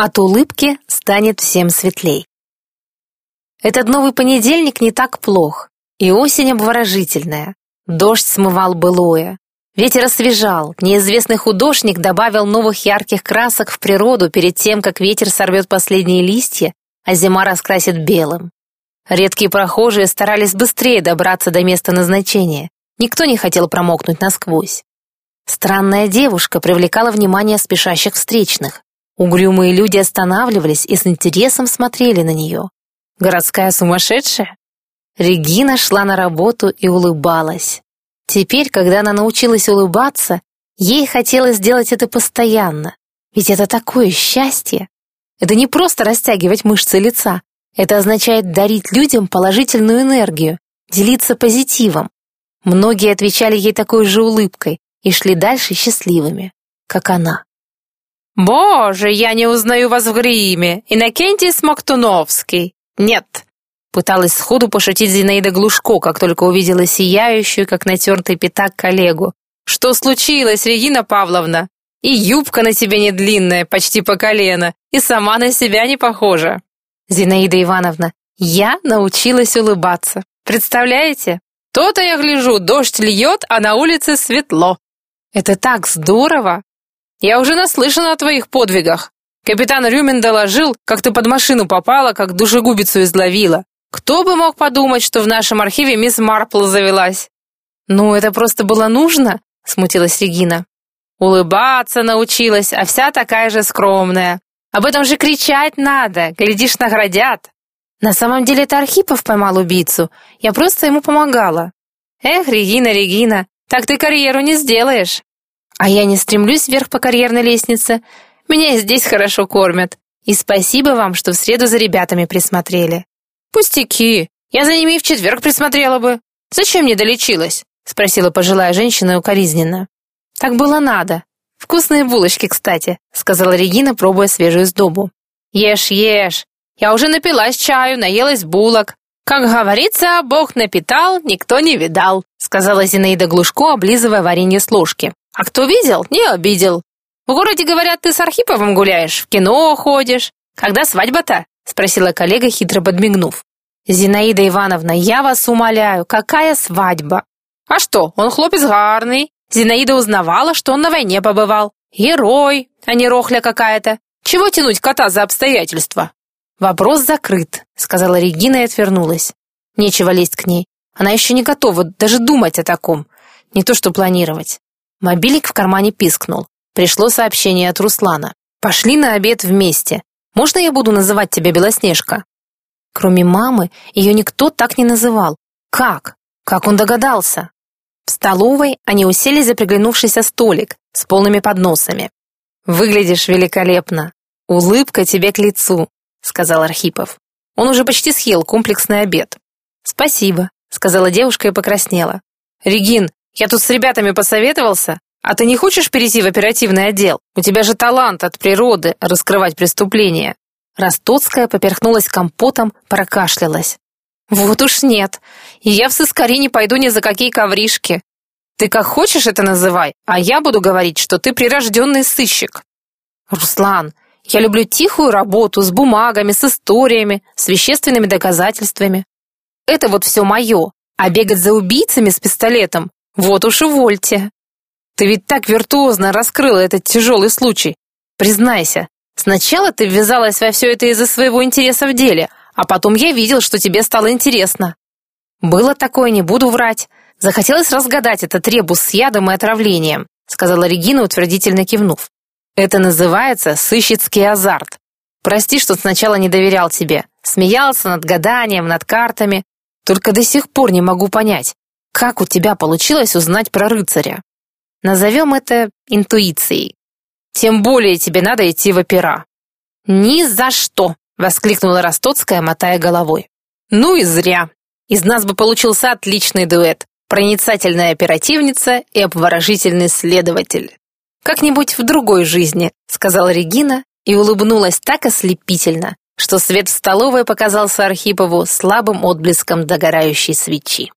От улыбки станет всем светлей. Этот новый понедельник не так плох, и осень обворожительная. Дождь смывал былое. Ветер освежал, неизвестный художник добавил новых ярких красок в природу перед тем, как ветер сорвет последние листья, а зима раскрасит белым. Редкие прохожие старались быстрее добраться до места назначения. Никто не хотел промокнуть насквозь. Странная девушка привлекала внимание спешащих встречных. Угрюмые люди останавливались и с интересом смотрели на нее. Городская сумасшедшая? Регина шла на работу и улыбалась. Теперь, когда она научилась улыбаться, ей хотелось сделать это постоянно. Ведь это такое счастье. Это не просто растягивать мышцы лица. Это означает дарить людям положительную энергию, делиться позитивом. Многие отвечали ей такой же улыбкой, и шли дальше счастливыми, как она. «Боже, я не узнаю вас в гриме! Иннокентий Смоктуновский!» «Нет!» Пыталась сходу пошутить Зинаида Глушко, как только увидела сияющую, как натертый пятак, коллегу. «Что случилось, Регина Павловна? И юбка на тебе не длинная, почти по колено, и сама на себя не похожа». «Зинаида Ивановна, я научилась улыбаться. Представляете? То-то я гляжу, дождь льет, а на улице светло. Это так здорово! Я уже наслышана о твоих подвигах. Капитан Рюмин доложил, как ты под машину попала, как душегубицу изловила. Кто бы мог подумать, что в нашем архиве мисс Марпл завелась? Ну, это просто было нужно, смутилась Регина. Улыбаться научилась, а вся такая же скромная. Об этом же кричать надо, глядишь, наградят. На самом деле это Архипов поймал убийцу. Я просто ему помогала. Эх, Регина, Регина, так ты карьеру не сделаешь. А я не стремлюсь вверх по карьерной лестнице. Меня и здесь хорошо кормят. И спасибо вам, что в среду за ребятами присмотрели. Пустяки. Я за ними и в четверг присмотрела бы. Зачем не долечилась? Спросила пожилая женщина укоризненно. Так было надо. Вкусные булочки, кстати, сказала Регина, пробуя свежую сдобу. Ешь, ешь. Я уже напилась чаю, наелась булок. «Как говорится, Бог напитал, никто не видал», сказала Зинаида Глушко, облизывая варенье с ложки. «А кто видел, не обидел. В городе, говорят, ты с Архиповым гуляешь, в кино ходишь. Когда свадьба-то?» спросила коллега, хитро подмигнув. «Зинаида Ивановна, я вас умоляю, какая свадьба?» «А что, он хлопец гарный. Зинаида узнавала, что он на войне побывал. Герой, а не рохля какая-то. Чего тянуть кота за обстоятельства?» «Вопрос закрыт», — сказала Регина и отвернулась. Нечего лезть к ней. Она еще не готова даже думать о таком. Не то что планировать. Мобильник в кармане пискнул. Пришло сообщение от Руслана. «Пошли на обед вместе. Можно я буду называть тебя Белоснежка?» Кроме мамы, ее никто так не называл. Как? Как он догадался? В столовой они уселись за приглянувшийся столик с полными подносами. «Выглядишь великолепно. Улыбка тебе к лицу. — сказал Архипов. Он уже почти съел комплексный обед. «Спасибо», — сказала девушка и покраснела. «Регин, я тут с ребятами посоветовался. А ты не хочешь перейти в оперативный отдел? У тебя же талант от природы раскрывать преступления». Ростоцкая поперхнулась компотом, прокашлялась. «Вот уж нет. И я в сыскари не пойду ни за какие ковришки. Ты как хочешь это называй, а я буду говорить, что ты прирожденный сыщик». «Руслан, я люблю тихую работу с бумагами, с историями, с вещественными доказательствами. Это вот все мое, а бегать за убийцами с пистолетом – вот уж и вольте. Ты ведь так виртуозно раскрыла этот тяжелый случай. Признайся, сначала ты ввязалась во все это из-за своего интереса в деле, а потом я видел, что тебе стало интересно. Было такое, не буду врать. Захотелось разгадать этот ребус с ядом и отравлением, сказала Регина, утвердительно кивнув. Это называется сыщицкий азарт. Прости, что сначала не доверял тебе. Смеялся над гаданием, над картами. Только до сих пор не могу понять, как у тебя получилось узнать про рыцаря. Назовем это интуицией. Тем более тебе надо идти в опера. «Ни за что!» — воскликнула Ростоцкая, мотая головой. «Ну и зря. Из нас бы получился отличный дуэт. Проницательная оперативница и обворожительный следователь. «Как-нибудь в другой жизни», — сказала Регина и улыбнулась так ослепительно, что свет в столовой показался Архипову слабым отблеском догорающей свечи.